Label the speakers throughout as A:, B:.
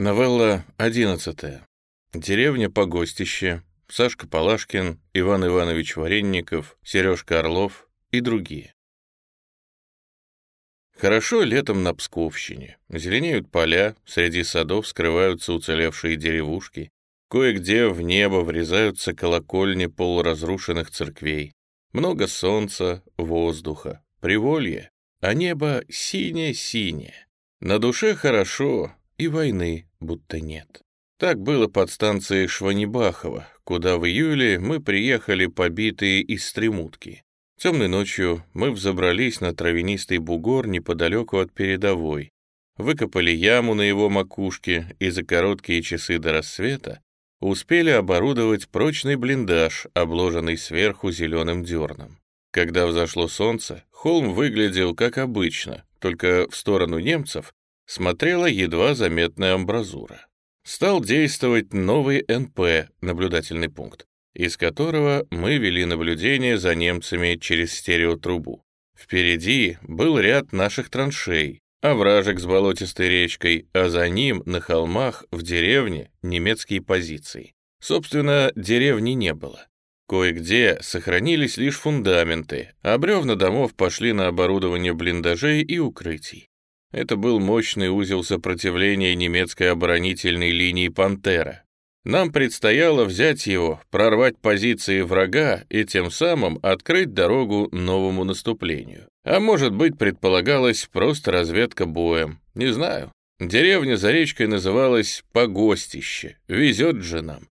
A: Новелла одиннадцатая. Деревня Погостище, Сашка Палашкин, Иван Иванович Варенников, Сережка Орлов и другие. Хорошо летом на Псковщине. Зеленеют поля, среди садов скрываются уцелевшие деревушки. Кое-где в небо врезаются колокольни полуразрушенных церквей. Много солнца, воздуха, приволье, а небо синее-синее. На душе хорошо, и войны будто нет. Так было под станцией Шванибахова, куда в июле мы приехали побитые из Стремутки. Темной ночью мы взобрались на травянистый бугор неподалеку от передовой, выкопали яму на его макушке и за короткие часы до рассвета успели оборудовать прочный блиндаж, обложенный сверху зеленым дерном. Когда взошло солнце, холм выглядел как обычно, только в сторону немцев смотрела едва заметная амбразура. Стал действовать новый НП, наблюдательный пункт, из которого мы вели наблюдение за немцами через стереотрубу. Впереди был ряд наших траншей, овражек с болотистой речкой, а за ним, на холмах, в деревне, немецкие позиции. Собственно, деревни не было. Кое-где сохранились лишь фундаменты, а бревна домов пошли на оборудование блиндажей и укрытий. Это был мощный узел сопротивления немецкой оборонительной линии «Пантера». Нам предстояло взять его, прорвать позиции врага и тем самым открыть дорогу новому наступлению. А может быть, предполагалась просто разведка боем. Не знаю. Деревня за речкой называлась Погостище. Везет же нам.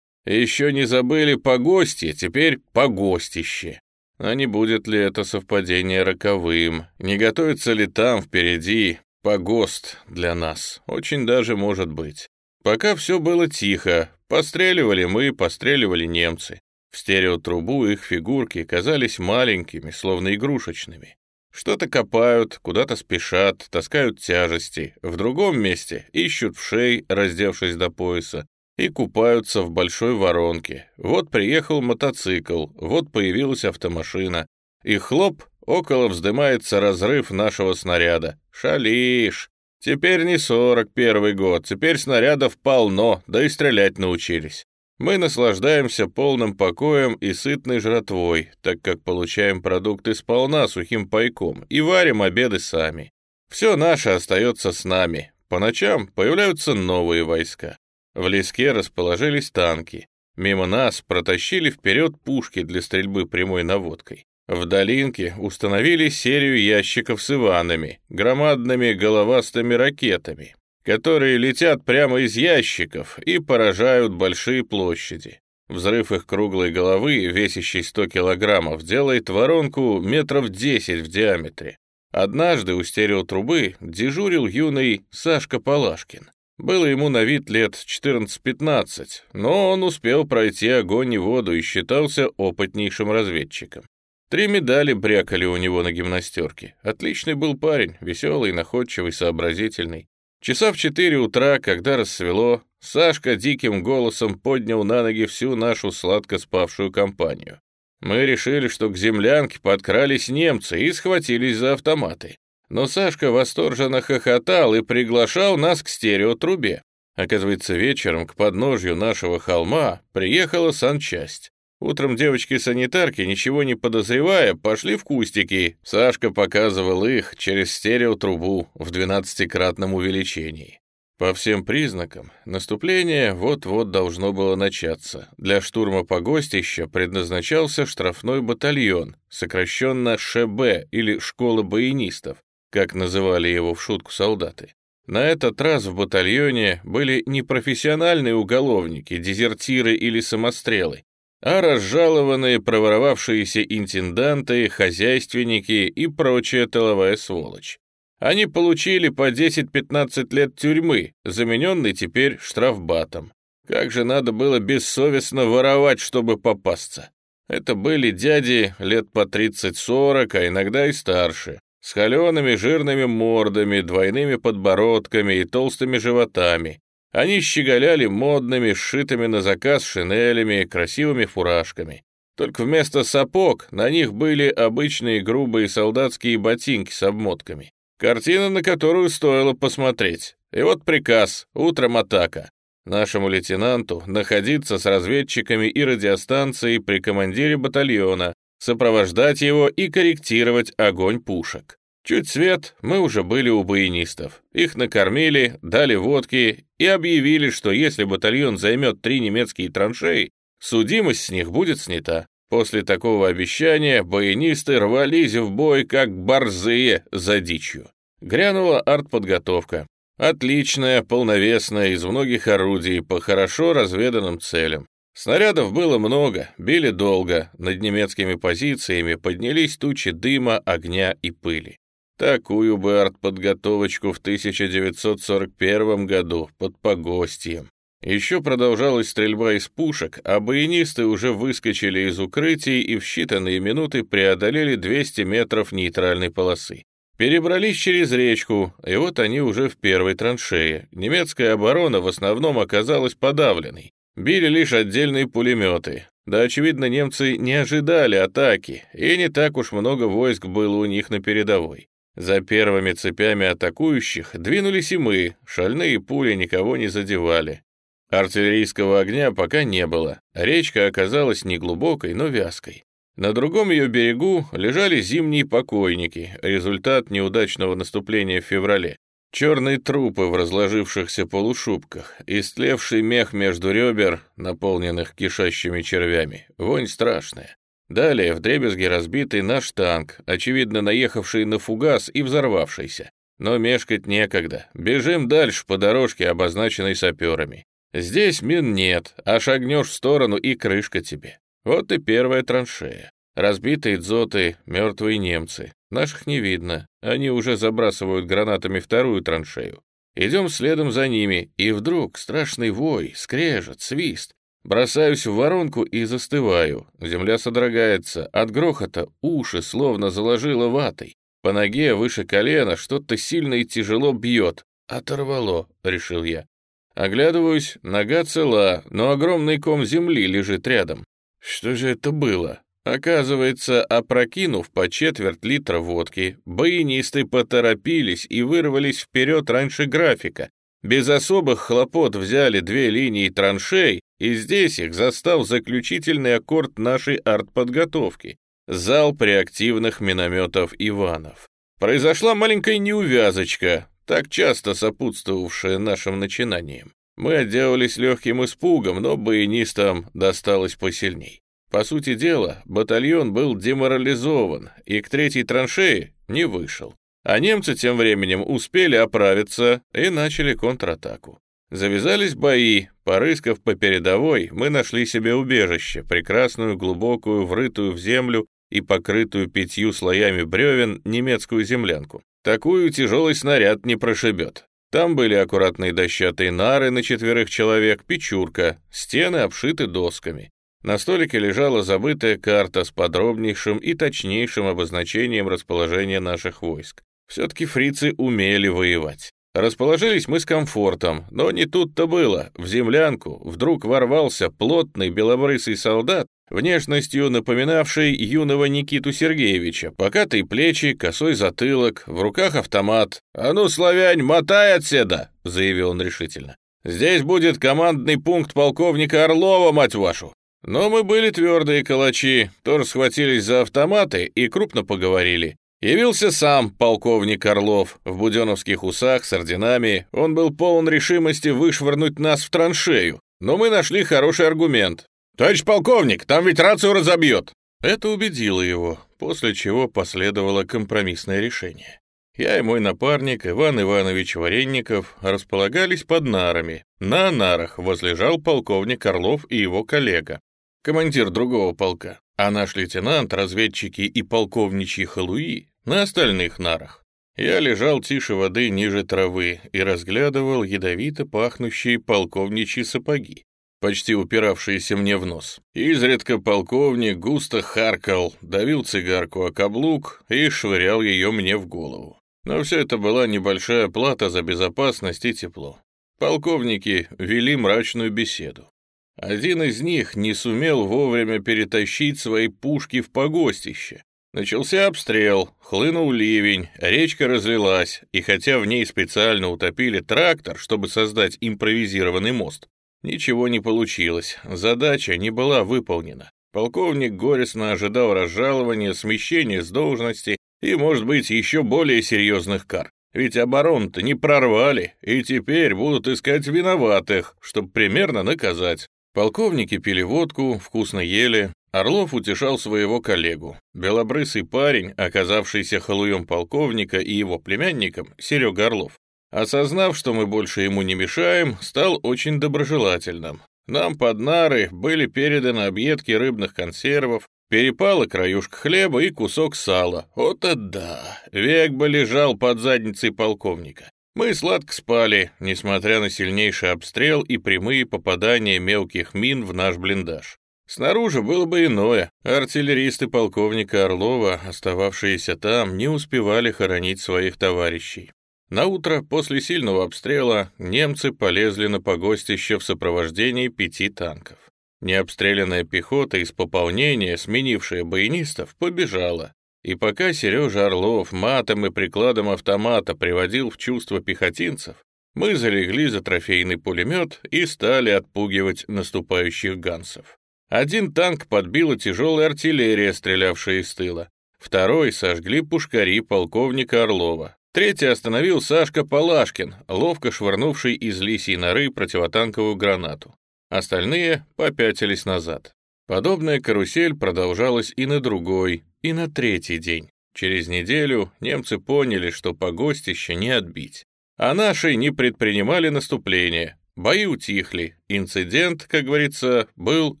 A: Еще не забыли Погостье, теперь Погостище. А не будет ли это совпадение роковым? Не готовится ли там впереди погост для нас? Очень даже может быть. Пока все было тихо, постреливали мы, постреливали немцы. В стереотрубу их фигурки казались маленькими, словно игрушечными. Что-то копают, куда-то спешат, таскают тяжести. В другом месте ищут в шей, раздевшись до пояса и купаются в большой воронке. Вот приехал мотоцикл, вот появилась автомашина. И хлоп, около вздымается разрыв нашего снаряда. Шалишь. Теперь не сорок первый год, теперь снарядов полно, да и стрелять научились. Мы наслаждаемся полным покоем и сытной жратвой, так как получаем продукты сполна сухим пайком и варим обеды сами. Все наше остается с нами. По ночам появляются новые войска. В леске расположились танки. Мимо нас протащили вперед пушки для стрельбы прямой наводкой. В долинке установили серию ящиков с Иванами, громадными головастыми ракетами, которые летят прямо из ящиков и поражают большие площади. Взрыв их круглой головы, весящей 100 килограммов, делает воронку метров 10 в диаметре. Однажды у стереотрубы дежурил юный Сашка Палашкин. Было ему на вид лет 14-15, но он успел пройти огонь и воду и считался опытнейшим разведчиком. Три медали брякали у него на гимнастерке. Отличный был парень, веселый, находчивый, сообразительный. Часа в четыре утра, когда рассвело, Сашка диким голосом поднял на ноги всю нашу сладко спавшую компанию. Мы решили, что к землянке подкрались немцы и схватились за автоматы но Сашка восторженно хохотал и приглашал нас к стереотрубе. Оказывается, вечером к подножью нашего холма приехала санчасть. Утром девочки-санитарки, ничего не подозревая, пошли в кустики. Сашка показывал их через стереотрубу в двенадцатикратном увеличении. По всем признакам, наступление вот-вот должно было начаться. Для штурма погостища предназначался штрафной батальон, сокращенно ШБ или Школа баянистов, как называли его в шутку солдаты. На этот раз в батальоне были не профессиональные уголовники, дезертиры или самострелы, а разжалованные проворовавшиеся интенданты, хозяйственники и прочая тыловая сволочь. Они получили по 10-15 лет тюрьмы, замененной теперь штрафбатом. Как же надо было бессовестно воровать, чтобы попасться. Это были дяди лет по 30-40, а иногда и старше с холеными жирными мордами, двойными подбородками и толстыми животами. Они щеголяли модными, сшитыми на заказ шинелями, красивыми фуражками. Только вместо сапог на них были обычные грубые солдатские ботинки с обмотками. Картина, на которую стоило посмотреть. И вот приказ, утром атака. Нашему лейтенанту находиться с разведчиками и радиостанцией при командире батальона, сопровождать его и корректировать огонь пушек. Чуть свет, мы уже были у баянистов. Их накормили, дали водки и объявили, что если батальон займет три немецкие траншеи, судимость с них будет снята. После такого обещания баянисты рвались в бой, как борзые за дичью. Грянула артподготовка. Отличная, полновесная, из многих орудий, по хорошо разведанным целям. Снарядов было много, били долго, над немецкими позициями поднялись тучи дыма, огня и пыли. Такую бы артподготовочку в 1941 году под погостьем. Еще продолжалась стрельба из пушек, а баянисты уже выскочили из укрытий и в считанные минуты преодолели 200 метров нейтральной полосы. Перебрались через речку, и вот они уже в первой траншее. Немецкая оборона в основном оказалась подавленной. Били лишь отдельные пулеметы. Да, очевидно, немцы не ожидали атаки, и не так уж много войск было у них на передовой. За первыми цепями атакующих двинулись и мы, шальные пули никого не задевали. Артиллерийского огня пока не было, речка оказалась неглубокой, но вязкой. На другом ее берегу лежали зимние покойники, результат неудачного наступления в феврале. Черные трупы в разложившихся полушубках, истлевший мех между ребер, наполненных кишащими червями. Вонь страшная. Далее в дребезге разбитый наш танк, очевидно наехавший на фугас и взорвавшийся. Но мешкать некогда. Бежим дальше по дорожке, обозначенной саперами. Здесь мин нет, а шагнешь в сторону и крышка тебе. Вот и первая траншея. Разбитые дзоты, мертвые немцы. Наших не видно, они уже забрасывают гранатами вторую траншею. Идем следом за ними, и вдруг страшный вой, скрежет, свист. Бросаюсь в воронку и застываю. Земля содрогается. От грохота уши словно заложило ватой. По ноге выше колена что-то сильно и тяжело бьет. «Оторвало», — решил я. Оглядываюсь, нога цела, но огромный ком земли лежит рядом. Что же это было? Оказывается, опрокинув по четверть литра водки, баянисты поторопились и вырвались вперед раньше графика, без особых хлопот взяли две линии траншей, и здесь их застал заключительный аккорд нашей артподготовки — залп реактивных минометов «Иванов». Произошла маленькая неувязочка, так часто сопутствовавшая нашим начинаниям. Мы отделались легким испугом, но баянистам досталось посильней. По сути дела, батальон был деморализован и к третьей траншее не вышел. А немцы тем временем успели оправиться и начали контратаку. Завязались бои, порыскав по передовой, мы нашли себе убежище, прекрасную, глубокую, врытую в землю и покрытую пятью слоями бревен немецкую землянку. Такую тяжелый снаряд не прошибет. Там были аккуратные дощатые нары на четверых человек, печурка, стены обшиты досками. На столике лежала забытая карта с подробнейшим и точнейшим обозначением расположения наших войск. Все-таки фрицы умели воевать. Расположились мы с комфортом, но не тут-то было. В землянку вдруг ворвался плотный белобрысый солдат, внешностью напоминавший юного Никиту Сергеевича. Покатые плечи, косой затылок, в руках автомат. «А ну, славянь, мотай отседа!» — заявил он решительно. «Здесь будет командный пункт полковника Орлова, мать вашу!» Но мы были твердые калачи, тоже схватились за автоматы и крупно поговорили. Явился сам полковник Орлов в буденовских усах с орденами. Он был полон решимости вышвырнуть нас в траншею. Но мы нашли хороший аргумент. «Товарищ полковник, там ведь рацию разобьет!» Это убедило его, после чего последовало компромиссное решение. Я и мой напарник Иван Иванович Варенников располагались под нарами. На нарах возлежал полковник Орлов и его коллега, командир другого полка, а наш лейтенант, разведчики и полковничьи халуи на остальных нарах. Я лежал тише воды ниже травы и разглядывал ядовито пахнущие полковничьи сапоги, почти упиравшиеся мне в нос. Изредка полковник густо харкал, давил цигарку о каблук и швырял ее мне в голову. Но все это была небольшая плата за безопасность и тепло. Полковники вели мрачную беседу. Один из них не сумел вовремя перетащить свои пушки в погостище, Начался обстрел, хлынул ливень, речка разлилась, и хотя в ней специально утопили трактор, чтобы создать импровизированный мост, ничего не получилось, задача не была выполнена. Полковник горестно ожидал разжалования, смещения с должности и, может быть, еще более серьезных кар. Ведь оборону-то не прорвали, и теперь будут искать виноватых, чтобы примерно наказать. Полковники пили водку, вкусно ели, Орлов утешал своего коллегу. Белобрысый парень, оказавшийся халуем полковника и его племянником, Серега Орлов, осознав, что мы больше ему не мешаем, стал очень доброжелательным. Нам под нары были переданы объедки рыбных консервов, перепала краюшка хлеба и кусок сала. Вот это да! Век бы лежал под задницей полковника. Мы сладко спали, несмотря на сильнейший обстрел и прямые попадания мелких мин в наш блиндаж. Снаружи было бы иное. Артиллеристы полковника Орлова, остававшиеся там, не успевали хоронить своих товарищей. На утро после сильного обстрела немцы полезли на погостище в сопровождении пяти танков. Необстрелянная пехота из пополнения, сменившая баянистов, побежала. И пока Сережа Орлов матом и прикладом автомата приводил в чувство пехотинцев, мы залегли за трофейный пулемет и стали отпугивать наступающих гансов. Один танк подбила тяжелая артиллерия, стрелявшая из тыла. Второй сожгли пушкари полковника Орлова. Третий остановил Сашка Палашкин, ловко швырнувший из лисьей норы противотанковую гранату. Остальные попятились назад. Подобная карусель продолжалась и на другой, и на третий день. Через неделю немцы поняли, что погостище не отбить. А наши не предпринимали наступления, Бои утихли, инцидент, как говорится, был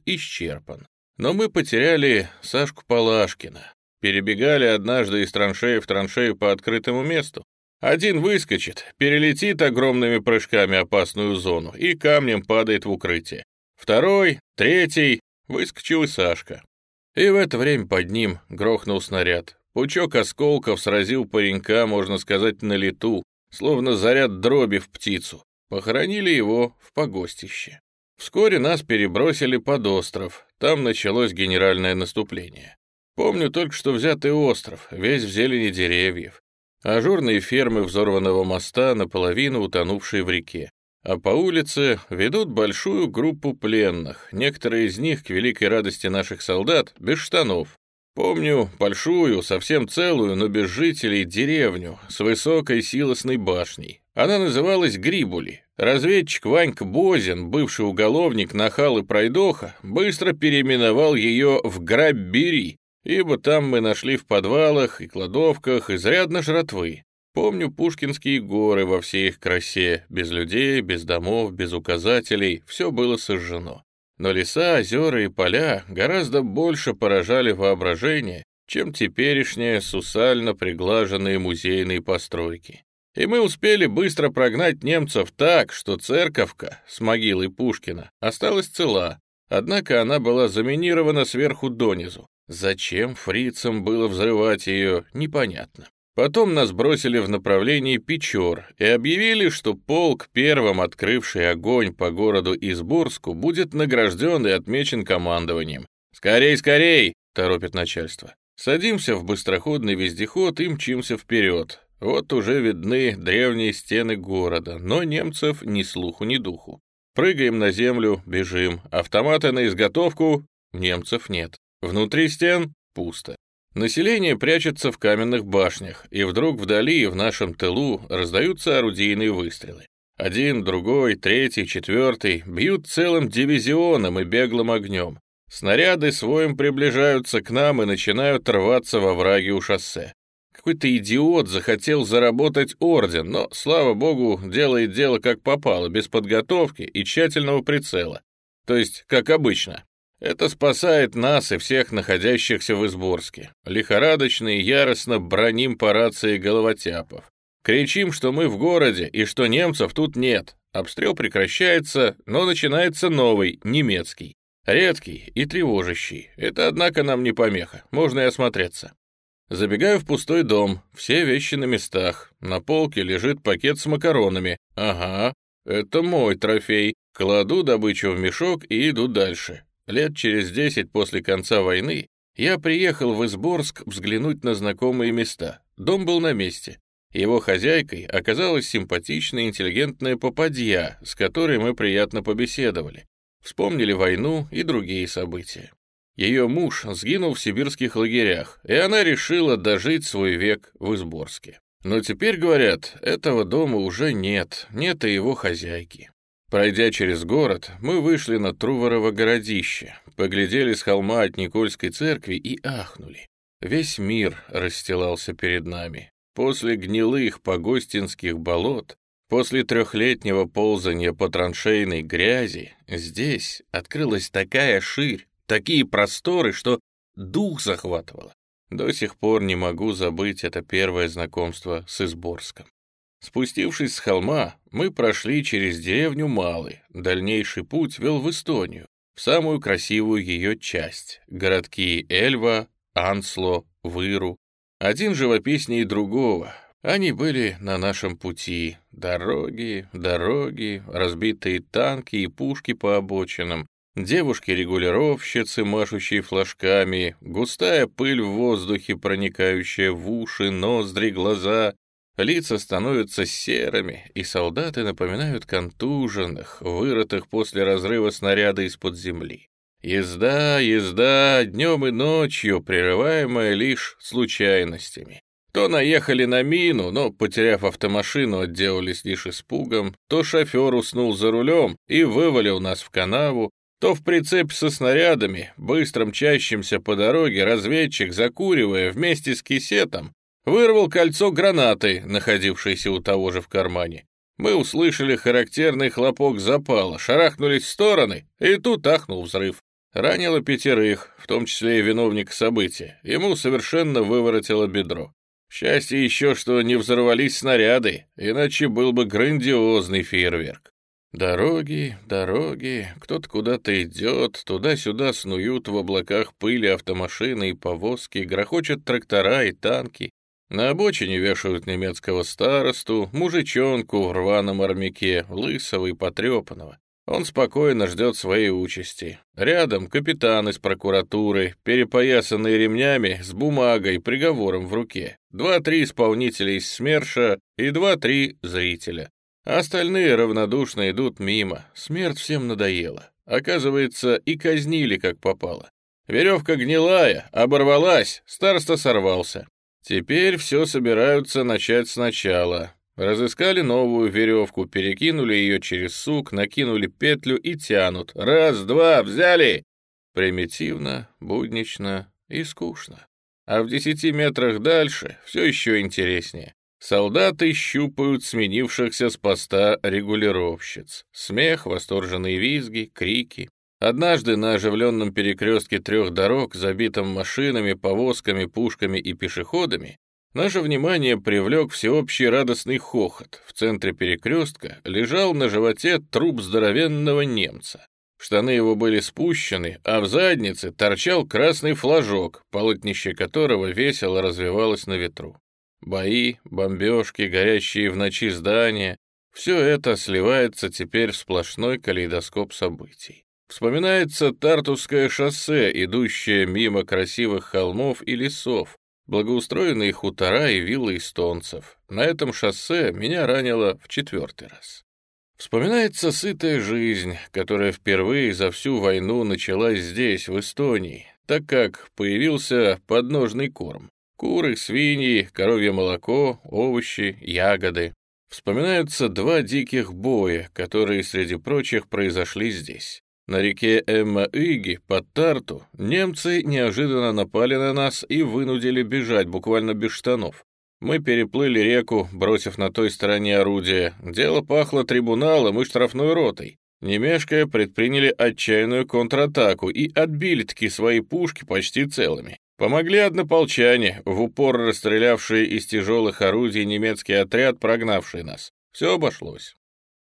A: исчерпан. Но мы потеряли Сашку Палашкина. Перебегали однажды из траншеи в траншею по открытому месту. Один выскочит, перелетит огромными прыжками опасную зону и камнем падает в укрытие. Второй, третий, выскочил и Сашка. И в это время под ним грохнул снаряд. Пучок осколков сразил паренька, можно сказать, на лету, словно заряд дроби в птицу. Похоронили его в погостище. Вскоре нас перебросили под остров, там началось генеральное наступление. Помню только что взятый остров, весь в зелени деревьев. Ажурные фермы взорванного моста, наполовину утонувшие в реке. А по улице ведут большую группу пленных, некоторые из них, к великой радости наших солдат, без штанов. Помню большую, совсем целую, но без жителей, деревню с высокой силосной башней. Она называлась Грибули. Разведчик Ванька Бозин, бывший уголовник, нахал и пройдоха, быстро переименовал ее в Граббери, ибо там мы нашли в подвалах и кладовках изрядно жратвы. Помню Пушкинские горы во всей их красе, без людей, без домов, без указателей, все было сожжено. Но леса, озера и поля гораздо больше поражали воображение, чем теперешние сусально приглаженные музейные постройки. И мы успели быстро прогнать немцев так, что церковка с могилой Пушкина осталась цела, однако она была заминирована сверху донизу. Зачем фрицам было взрывать ее, непонятно. Потом нас бросили в направлении Печор и объявили, что полк, первым открывший огонь по городу Изборску, будет награжден и отмечен командованием. «Скорей, скорей!» — торопит начальство. Садимся в быстроходный вездеход и мчимся вперед. Вот уже видны древние стены города, но немцев ни слуху, ни духу. Прыгаем на землю, бежим. Автоматы на изготовку, немцев нет. Внутри стен пусто. Население прячется в каменных башнях, и вдруг вдали, в нашем тылу, раздаются орудийные выстрелы. Один, другой, третий, четвертый бьют целым дивизионом и беглым огнем. Снаряды своим приближаются к нам и начинают рваться во враге у шоссе. Какой-то идиот захотел заработать орден, но, слава богу, делает дело как попало, без подготовки и тщательного прицела. То есть, как обычно. Это спасает нас и всех находящихся в Изборске. Лихорадочно и яростно броним по рации головотяпов. Кричим, что мы в городе и что немцев тут нет. Обстрел прекращается, но начинается новый, немецкий. Редкий и тревожащий. Это, однако, нам не помеха. Можно и осмотреться. Забегаю в пустой дом, все вещи на местах. На полке лежит пакет с макаронами. Ага, это мой трофей. Кладу добычу в мешок и иду дальше. Лет через десять после конца войны Я приехал в Изборск взглянуть на знакомые места. Дом был на месте. Его хозяйкой оказалась симпатичная интеллигентная попадья, с которой мы приятно побеседовали. Вспомнили войну и другие события. Ее муж сгинул в сибирских лагерях, и она решила дожить свой век в Изборске. Но теперь, говорят, этого дома уже нет, нет и его хозяйки. Пройдя через город, мы вышли на Труворово городище, поглядели с холма от Никольской церкви и ахнули. Весь мир расстилался перед нами. После гнилых погостинских болот, после трехлетнего ползания по траншейной грязи, здесь открылась такая ширь, такие просторы, что дух захватывало. До сих пор не могу забыть это первое знакомство с Изборском. Спустившись с холма, мы прошли через деревню Малы. Дальнейший путь вел в Эстонию, в самую красивую ее часть — городки Эльва, Ансло, Выру. Один живописнее другого. Они были на нашем пути. Дороги, дороги, разбитые танки и пушки по обочинам, девушки-регулировщицы, машущие флажками, густая пыль в воздухе, проникающая в уши, ноздри, глаза, Лица становятся серыми, и солдаты напоминают контуженных, вырытых после разрыва снаряда из-под земли. Езда, езда, днем и ночью, прерываемая лишь случайностями. То наехали на мину, но, потеряв автомашину, отделались лишь испугом, то шофер уснул за рулем и вывалил нас в канаву, то в прицеп со снарядами, быстро мчащимся по дороге, разведчик, закуривая вместе с кисетом, Вырвал кольцо гранаты, находившееся у того же в кармане. Мы услышали характерный хлопок запала, шарахнулись в стороны, и тут ахнул взрыв. Ранило пятерых, в том числе и виновник события. Ему совершенно выворотило бедро. Счастье еще, что не взорвались снаряды, иначе был бы грандиозный фейерверк. Дороги, дороги, кто-то куда-то идет, туда-сюда снуют в облаках пыли автомашины и повозки, грохочут трактора и танки. На обочине вешают немецкого старосту, мужичонку в рваном армяке, лысого и потрепанного. Он спокойно ждет своей участи. Рядом капитан из прокуратуры, перепоясанный ремнями, с бумагой, приговором в руке. Два-три исполнителя из СМЕРШа и два-три зрителя. Остальные равнодушно идут мимо. Смерть всем надоела. Оказывается, и казнили как попало. Веревка гнилая, оборвалась, староста сорвался. Теперь все собираются начать сначала. Разыскали новую веревку, перекинули ее через сук, накинули петлю и тянут. Раз, два, взяли! Примитивно, буднично и скучно. А в десяти метрах дальше все еще интереснее. Солдаты щупают сменившихся с поста регулировщиц. Смех, восторженные визги, крики. Однажды на оживленном перекрестке трех дорог, забитом машинами, повозками, пушками и пешеходами, наше внимание привлек всеобщий радостный хохот. В центре перекрестка лежал на животе труп здоровенного немца. Штаны его были спущены, а в заднице торчал красный флажок, полотнище которого весело развивалось на ветру. Бои, бомбежки, горящие в ночи здания — все это сливается теперь в сплошной калейдоскоп событий. Вспоминается Тартусское шоссе, идущее мимо красивых холмов и лесов, благоустроенные хутора и виллы эстонцев. На этом шоссе меня ранило в четвертый раз. Вспоминается сытая жизнь, которая впервые за всю войну началась здесь, в Эстонии, так как появился подножный корм. Куры, свиньи, коровье молоко, овощи, ягоды. Вспоминаются два диких боя, которые, среди прочих, произошли здесь. На реке Эмма-Иги под Тарту немцы неожиданно напали на нас и вынудили бежать буквально без штанов. Мы переплыли реку, бросив на той стороне орудия. Дело пахло трибуналом и штрафной ротой. Немешкая предприняли отчаянную контратаку и отбили-таки свои пушки почти целыми. Помогли однополчане, в упор расстрелявшие из тяжелых орудий немецкий отряд, прогнавший нас. Все обошлось.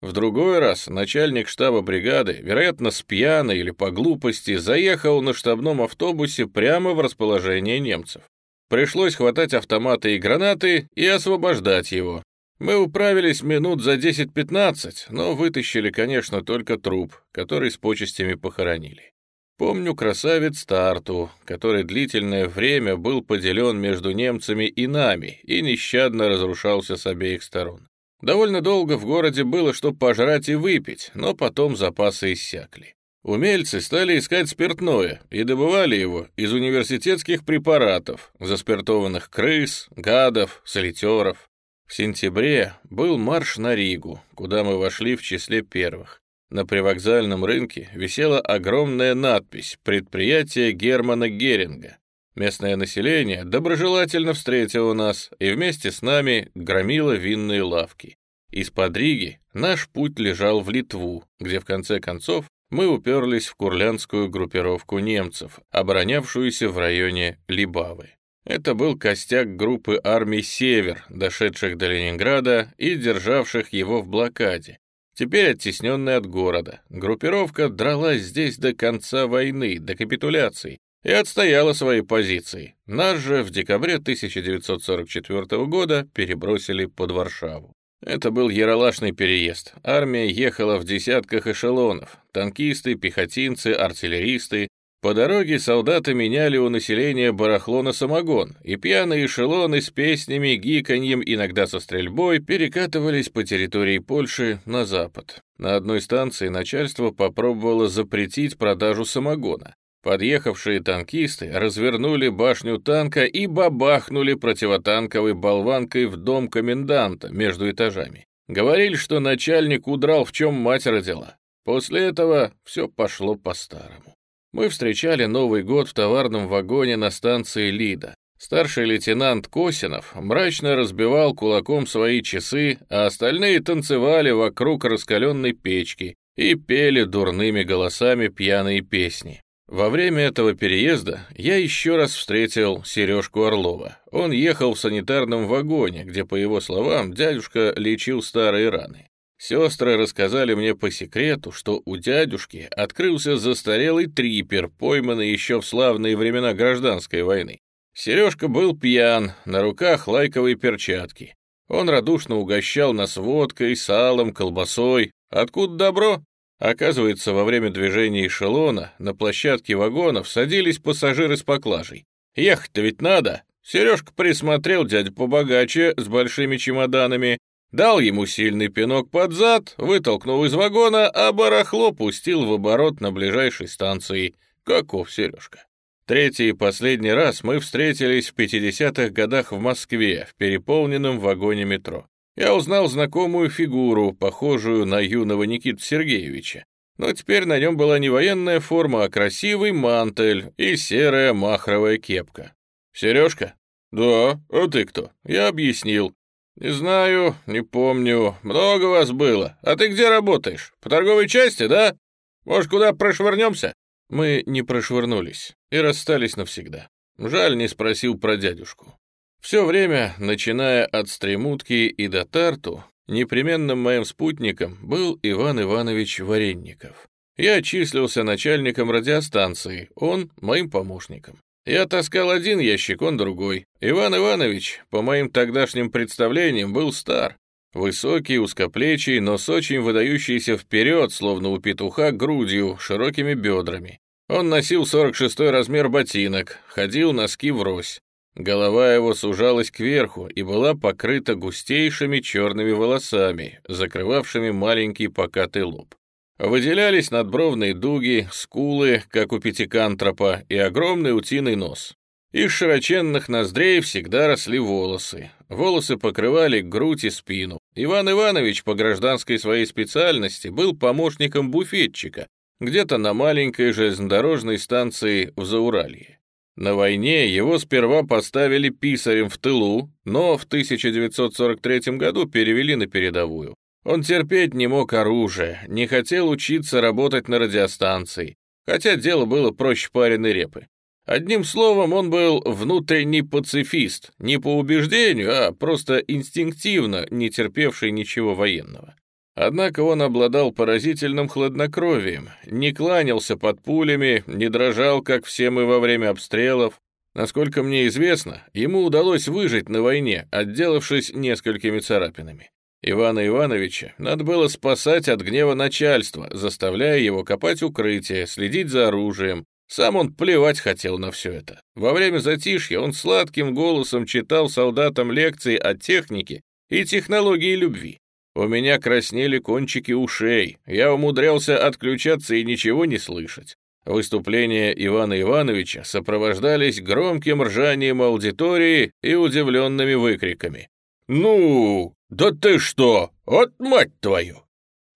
A: В другой раз начальник штаба бригады, вероятно, с пьяной или по глупости, заехал на штабном автобусе прямо в расположение немцев. Пришлось хватать автоматы и гранаты и освобождать его. Мы управились минут за 10-15, но вытащили, конечно, только труп, который с почестями похоронили. Помню красавец Тарту, который длительное время был поделен между немцами и нами и нещадно разрушался с обеих сторон. Довольно долго в городе было что пожрать и выпить, но потом запасы иссякли. Умельцы стали искать спиртное и добывали его из университетских препаратов, заспиртованных крыс, гадов, солитеров. В сентябре был марш на Ригу, куда мы вошли в числе первых. На привокзальном рынке висела огромная надпись «Предприятие Германа Геринга». Местное население доброжелательно встретило нас и вместе с нами громило винные лавки. Из-под Риги наш путь лежал в Литву, где в конце концов мы уперлись в курлянскую группировку немцев, оборонявшуюся в районе Либавы. Это был костяк группы армий «Север», дошедших до Ленинграда и державших его в блокаде, теперь оттесненный от города. Группировка дралась здесь до конца войны, до капитуляции, и отстояла свои позиции. Нас же в декабре 1944 года перебросили под Варшаву. Это был яролашный переезд. Армия ехала в десятках эшелонов. Танкисты, пехотинцы, артиллеристы. По дороге солдаты меняли у населения барахло на самогон, и пьяные эшелоны с песнями, гиканьем, иногда со стрельбой, перекатывались по территории Польши на запад. На одной станции начальство попробовало запретить продажу самогона. Подъехавшие танкисты развернули башню танка и бабахнули противотанковой болванкой в дом коменданта между этажами. Говорили, что начальник удрал, в чем мать родила. После этого все пошло по-старому. Мы встречали Новый год в товарном вагоне на станции Лида. Старший лейтенант Косинов мрачно разбивал кулаком свои часы, а остальные танцевали вокруг раскаленной печки и пели дурными голосами пьяные песни. Во время этого переезда я еще раз встретил Сережку Орлова. Он ехал в санитарном вагоне, где, по его словам, дядюшка лечил старые раны. Сестры рассказали мне по секрету, что у дядюшки открылся застарелый трипер, пойманный еще в славные времена гражданской войны. Сережка был пьян, на руках лайковые перчатки. Он радушно угощал нас водкой, салом, колбасой. Откуда добро? Оказывается, во время движения эшелона на площадке вагонов садились пассажиры с поклажей. Ехать-то ведь надо. Сережка присмотрел дядю побогаче с большими чемоданами, дал ему сильный пинок под зад, вытолкнул из вагона, а барахло пустил в оборот на ближайшей станции. Каков Сережка? Третий и последний раз мы встретились в 50-х годах в Москве в переполненном вагоне метро я узнал знакомую фигуру, похожую на юного Никиту Сергеевича. Но теперь на нем была не военная форма, а красивый мантель и серая махровая кепка. «Сережка?» «Да, а ты кто?» Я объяснил. «Не знаю, не помню. Много вас было. А ты где работаешь? По торговой части, да? Может, куда прошвырнемся?» Мы не прошвырнулись и расстались навсегда. Жаль, не спросил про дядюшку. Все время, начиная от Стремутки и до Тарту, непременным моим спутником был Иван Иванович Варенников. Я числился начальником радиостанции, он — моим помощником. Я таскал один ящик, он другой. Иван Иванович, по моим тогдашним представлениям, был стар. Высокий, узкоплечий, но с очень выдающийся вперед, словно у петуха, грудью, широкими бедрами. Он носил 46-й размер ботинок, ходил носки врозь. Голова его сужалась кверху и была покрыта густейшими черными волосами, закрывавшими маленький покатый лоб. Выделялись надбровные дуги, скулы, как у пятикантропа, и огромный утиный нос. Из широченных ноздрей всегда росли волосы. Волосы покрывали грудь и спину. Иван Иванович по гражданской своей специальности был помощником буфетчика, где-то на маленькой железнодорожной станции в Зауралье. На войне его сперва поставили писарем в тылу, но в 1943 году перевели на передовую. Он терпеть не мог оружия, не хотел учиться работать на радиостанции, хотя дело было проще пареной репы. Одним словом, он был внутренний пацифист, не по убеждению, а просто инстинктивно не терпевший ничего военного. Однако он обладал поразительным хладнокровием, не кланялся под пулями, не дрожал, как все мы во время обстрелов. Насколько мне известно, ему удалось выжить на войне, отделавшись несколькими царапинами. Ивана Ивановича надо было спасать от гнева начальства, заставляя его копать укрытие, следить за оружием, Сам он плевать хотел на все это. Во время затишья он сладким голосом читал солдатам лекции о технике и технологии любви. У меня краснели кончики ушей, я умудрялся отключаться и ничего не слышать. Выступления Ивана Ивановича сопровождались громким ржанием аудитории и удивленными выкриками. «Ну, да ты что? Вот мать твою!»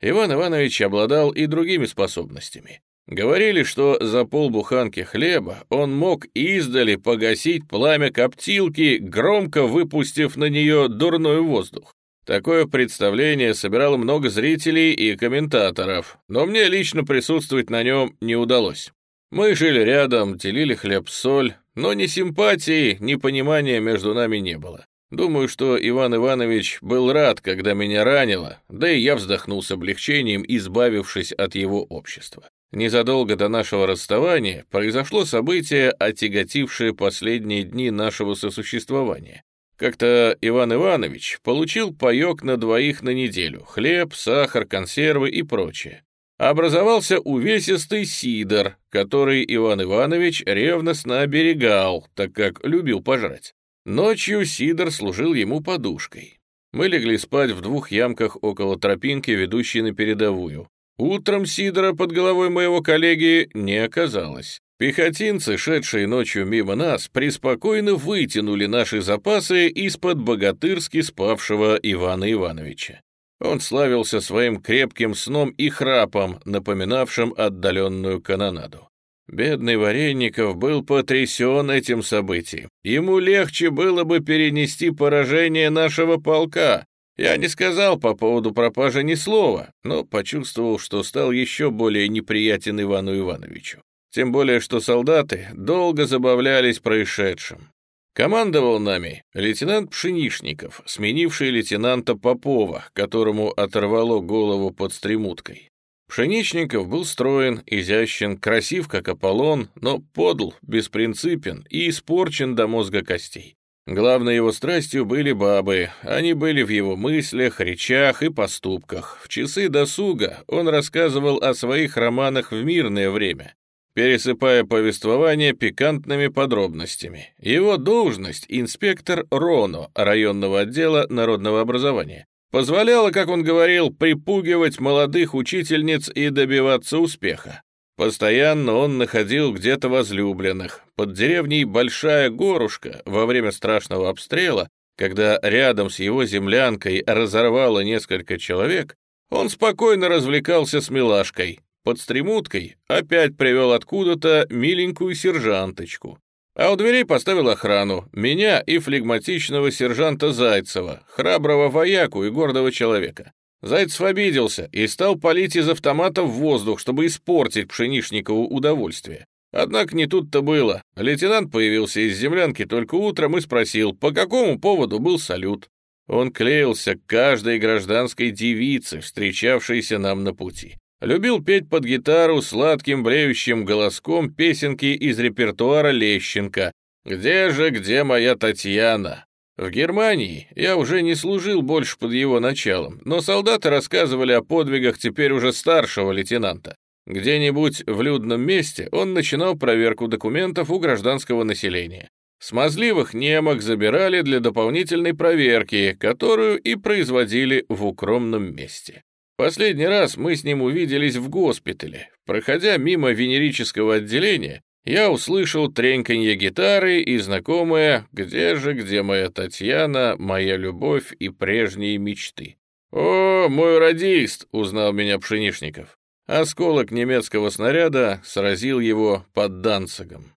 A: Иван Иванович обладал и другими способностями. Говорили, что за полбуханки хлеба он мог издали погасить пламя коптилки, громко выпустив на нее дурной воздух. Такое представление собирало много зрителей и комментаторов, но мне лично присутствовать на нем не удалось. Мы жили рядом, делили хлеб-соль, но ни симпатии, ни понимания между нами не было. Думаю, что Иван Иванович был рад, когда меня ранило, да и я вздохнул с облегчением, избавившись от его общества. Незадолго до нашего расставания произошло событие, отяготившее последние дни нашего сосуществования. Как-то Иван Иванович получил паёк на двоих на неделю, хлеб, сахар, консервы и прочее. Образовался увесистый сидор, который Иван Иванович ревностно оберегал, так как любил пожрать. Ночью сидор служил ему подушкой. Мы легли спать в двух ямках около тропинки, ведущей на передовую. Утром Сидора под головой моего коллеги не оказалось. Пехотинцы, шедшие ночью мимо нас, преспокойно вытянули наши запасы из-под богатырски спавшего Ивана Ивановича. Он славился своим крепким сном и храпом, напоминавшим отдаленную канонаду. Бедный Варенников был потрясен этим событием. Ему легче было бы перенести поражение нашего полка, я не сказал по поводу пропажи ни слова, но почувствовал, что стал еще более неприятен Ивану Ивановичу. Тем более, что солдаты долго забавлялись происшедшим. Командовал нами лейтенант Пшенишников, сменивший лейтенанта Попова, которому оторвало голову под стремуткой. Пшеничников был строен, изящен, красив, как Аполлон, но подл, беспринципен и испорчен до мозга костей. Главной его страстью были бабы. Они были в его мыслях, речах и поступках. В часы досуга он рассказывал о своих романах в мирное время, пересыпая повествование пикантными подробностями. Его должность — инспектор РОНО, районного отдела народного образования. Позволяла, как он говорил, припугивать молодых учительниц и добиваться успеха. Постоянно он находил где-то возлюбленных. Под деревней Большая Горушка во время страшного обстрела, когда рядом с его землянкой разорвало несколько человек, он спокойно развлекался с милашкой. Под стремуткой опять привел откуда-то миленькую сержанточку. А у дверей поставил охрану, меня и флегматичного сержанта Зайцева, храброго вояку и гордого человека. Зайцев обиделся и стал палить из автомата в воздух, чтобы испортить Пшенишникову удовольствие. Однако не тут-то было. Лейтенант появился из землянки только утром и спросил, по какому поводу был салют. Он клеился к каждой гражданской девице, встречавшейся нам на пути. Любил петь под гитару сладким бреющим голоском песенки из репертуара Лещенко «Где же, где моя Татьяна?» В Германии я уже не служил больше под его началом, но солдаты рассказывали о подвигах теперь уже старшего лейтенанта. Где-нибудь в людном месте он начинал проверку документов у гражданского населения. Смазливых немок забирали для дополнительной проверки, которую и производили в укромном месте. Последний раз мы с ним увиделись в госпитале. Проходя мимо венерического отделения, я услышал треньканье гитары и знакомое «Где же, где моя Татьяна, моя любовь и прежние мечты». «О, мой радист!» — узнал меня Пшенишников. Осколок немецкого снаряда сразил его под Данцигом.